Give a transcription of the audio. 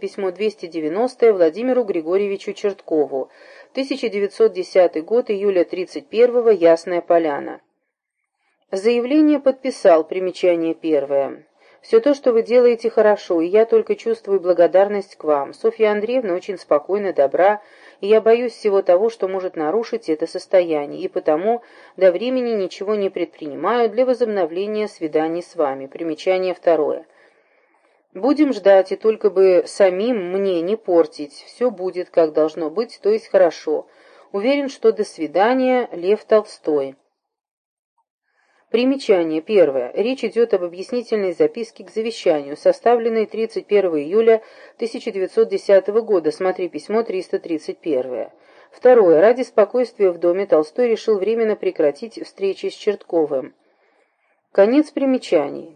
Письмо 290 Владимиру Григорьевичу Черткову. 1910 год, июля 31 Ясная Поляна. Заявление подписал, примечание первое. Все то, что вы делаете, хорошо, и я только чувствую благодарность к вам. Софья Андреевна очень спокойна, добра, и я боюсь всего того, что может нарушить это состояние, и потому до времени ничего не предпринимаю для возобновления свиданий с вами. Примечание второе. Будем ждать, и только бы самим мне не портить. Все будет, как должно быть, то есть хорошо. Уверен, что до свидания, Лев Толстой. Примечание. Первое. Речь идет об объяснительной записке к завещанию, составленной 31 июля 1910 года. Смотри письмо 331. Второе. Ради спокойствия в доме Толстой решил временно прекратить встречи с Чертковым. Конец примечаний.